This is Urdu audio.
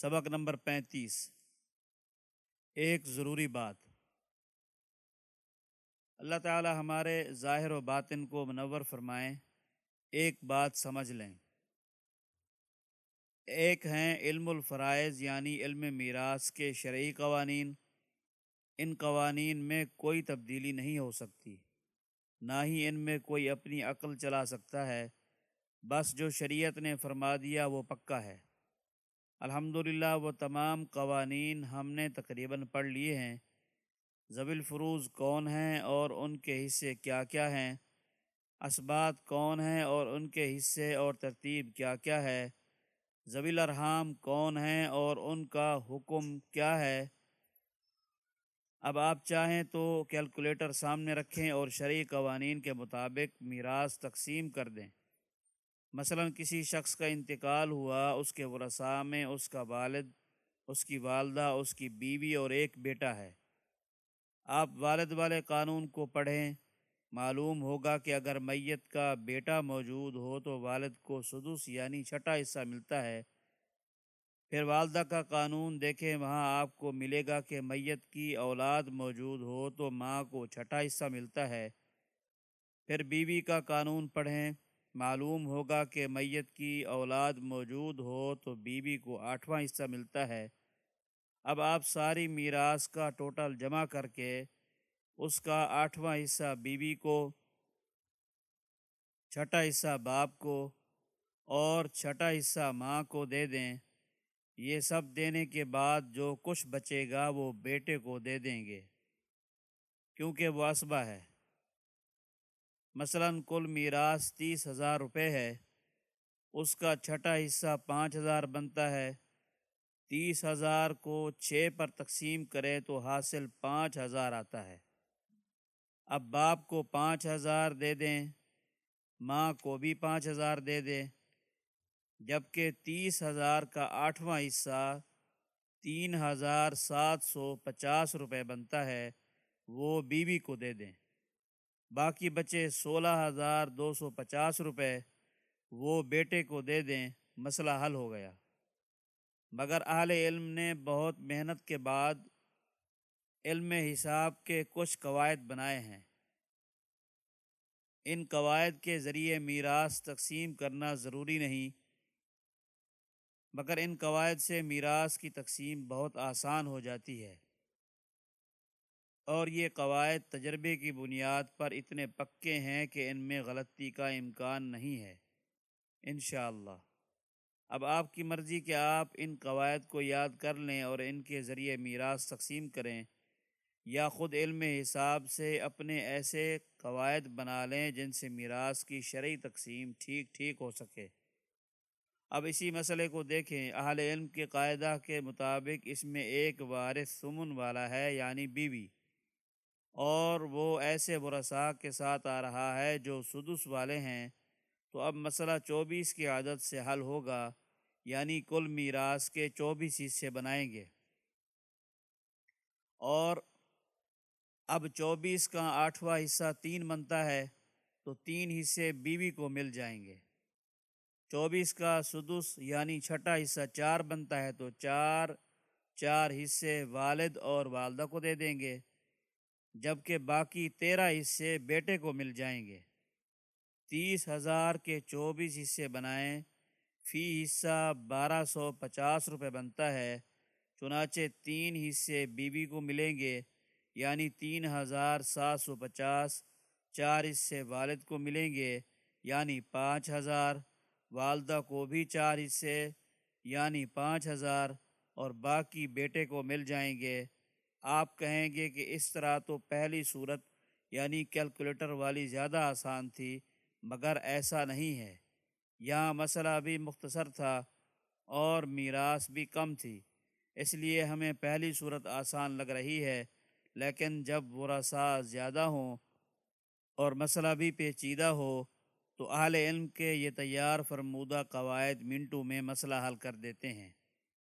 سبق نمبر پینتیس۔ ایک ضروری بات۔ اللہ تعالی ہمارے ظاہر و باطن کو منور فرمائیں، ایک بات سمجھ لیں۔ ایک ہیں علم الفرائض یعنی علم میراث کے شرعی قوانین۔ ان قوانین میں کوئی تبدیلی نہیں ہو سکتی۔ نہ ہی ان میں کوئی اپنی عقل چلا سکتا ہے۔ بس جو شریعت نے فرما دیا وہ پکا ہے۔ الحمد وہ تمام قوانین ہم نے تقریباً پڑھ لیے ہیں۔ ضوی الفروز کون ہیں اور ان کے حصے کیا کیا ہیں؟ اسبات کون ہیں اور ان کے حصے اور ترتیب کیا کیا ہے؟ ضوی الرحام کون ہیں اور ان کا حکم کیا ہے؟ اب آپ چاہیں تو کیلکولیٹر سامنے رکھیں اور شرعی قوانین کے مطابق میراث تقسیم کر دیں۔ مثلا کسی شخص کا انتقال ہوا، اس کے ورثاء میں اس کا والد، اس کی والدہ، اس کی بیوی اور ایک بیٹا ہے۔ آپ والد والے قانون کو پڑھیں، معلوم ہوگا کہ اگر میت کا بیٹا موجود ہو تو والد کو سدس یعنی چھٹا حصہ ملتا ہے۔ پھر والدہ کا قانون دیکھیں، وہاں آپ کو ملے گا کہ میت کی اولاد موجود ہو تو ماں کو چھٹا حصہ ملتا ہے۔ پھر بیوی کا قانون پڑھیں۔ معلوم ہوگا کہ میت کی اولاد موجود ہو تو بیوی کو آٹھواں حصہ ملتا ہے۔ اب آپ ساری میراث کا ٹوٹل جمع کر کے اس کا آٹھواں حصہ بیوی کو، چھٹا حصہ باپ کو اور چھٹا حصہ ماں کو دے دیں۔ یہ سب دینے کے بعد جو کچھ بچے گا وہ بیٹے کو دے دیں گے۔ کیونکہ وہ اسبہ ہے۔ مثلا کل میراث تیس ہزار روپے ہے، اس کا چھٹا حصہ پانچ ہزار بنتا ہے، تیس ہزار کو چھ پر تقسیم کرے تو حاصل پانچ ہزار آتا ہے۔ اب باپ کو پانچ ہزار دے دیں، ماں کو بھی پانچ ہزار دے دیں، جبکہ تیس ہزار کا آٹھواں حصہ تین ہزار سات سو پچاس روپے بنتا ہے، وہ بیوی کو دے دیں۔ باقی بچے سولہ ہزار دو سو پچاس روپے وہ بیٹے کو دے دیں، مسئلہ حل ہو گیا۔ مگر اہل علم نے بہت محنت کے بعد علم حساب کے کچھ قواعد بنائے ہیں۔ ان قواعد کے ذریعے میراث تقسیم کرنا ضروری نہیں، مگر ان قواعد سے میراث کی تقسیم بہت آسان ہو جاتی ہے۔ اور یہ قواعد تجربے کی بنیاد پر اتنے پکے ہیں کہ ان میں غلطی کا امکان نہیں ہے۔ انشاءاللہ۔ اللہ اب آپ کی مرضی کہ آپ ان قواعد کو یاد کر لیں اور ان کے ذریعے میراث تقسیم کریں یا خود علم حساب سے اپنے ایسے قواعد بنا لیں جن سے میراث کی شرعی تقسیم ٹھیک ٹھیک ہو سکے۔ اب اسی مسئلے کو دیکھیں۔ اہل علم کے قاعدہ کے مطابق اس میں ایک وارث سمن والا ہے یعنی بیوی۔ اور وہ ایسے ورثاء کے ساتھ آ رہا ہے جو سدس والے ہیں۔ تو اب مسئلہ چوبیس کی عادت سے حل ہوگا یعنی کل میراث کے چوبیس حصے بنائیں گے۔ اور اب چوبیس کا آٹھواں حصہ تین بنتا ہے، تو تین حصے بیوی کو مل جائیں گے۔ چوبیس کا سدس یعنی چھٹا حصہ چار بنتا ہے، تو چار چار حصے والد اور والدہ کو دے دیں گے۔ جبکہ باقی تیرہ حصے بیٹے کو مل جائیں گے۔ تیس ہزار کے چوبیس حصے بنائیں، فی حصہ بارہ سو پچاس روپے بنتا ہے۔ چنانچہ تین حصے بیوی کو ملیں گے یعنی تین ہزار سات سو پچاس۔ چار حصے والد کو ملیں گے یعنی پانچ ہزار۔ والدہ کو بھی چار حصے یعنی پانچ ہزار۔ اور باقی بیٹے کو مل جائیں گے آپ کہیں گے کہ اس طرح تو پہلی صورت یعنی کیلکولیٹر والی زیادہ آسان تھی، مگر ایسا نہیں ہے۔ یہاں مسئلہ بھی مختصر تھا اور میراث بھی کم تھی، اس لیے ہمیں پہلی صورت آسان لگ رہی ہے، لیکن جب ورثاء زیادہ ہوں اور مسئلہ بھی پیچیدہ ہو تو اہل علم کے یہ تیار فرمودہ قواعد منٹوں میں مسئلہ حل کر دیتے ہیں۔